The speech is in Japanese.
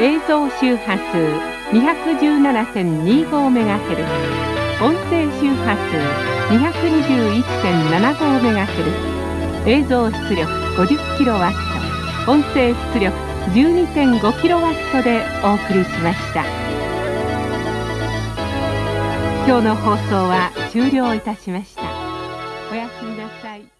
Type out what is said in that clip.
映像周波数 217.25MHz 音声周波数 221.75MHz 映像出力 50kW 音声出力 12.5kW でお送りしました。今日の放送は終了いたしました。おやすみなさい。